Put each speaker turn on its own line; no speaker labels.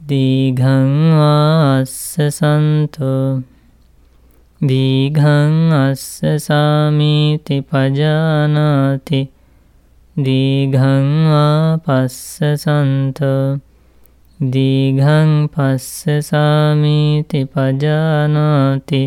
දීඝං ආස්ස සන්තෝ දීඝං අස්ස සාමීති පජානාති දීඝං ආපස්ස සන්තෝ දීඝං පස්ස සාමීති පජානාති